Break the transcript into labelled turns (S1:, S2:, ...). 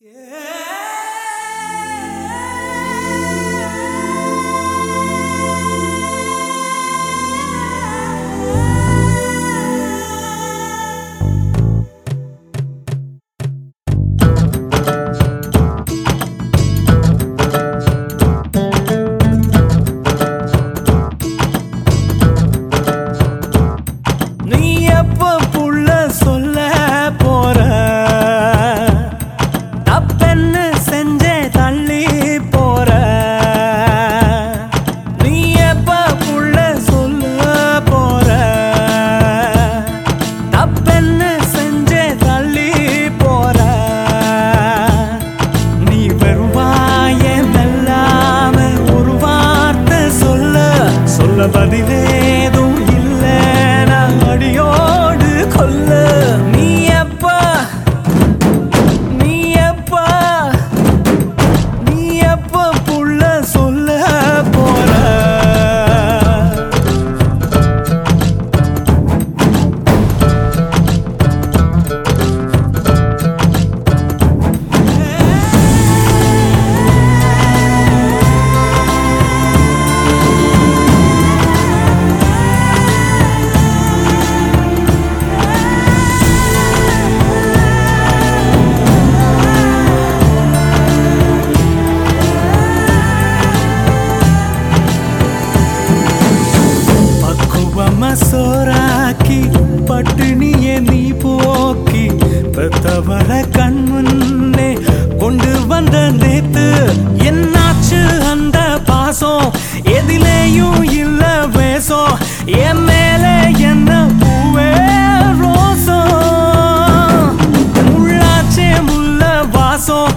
S1: Yeah. பதிலேதும் இல்லை. நான் அடியோடு கொல்ல பெத்தவள கண் முன்னே கொண்டு வந்த நேத்து என்னாச்சு அந்த பாசம்? எதிலேயும் இல்ல வேஷம். என் மேல என்ன பூவே ரோசம் முள்ளாச்சே முள்ள வாசம்.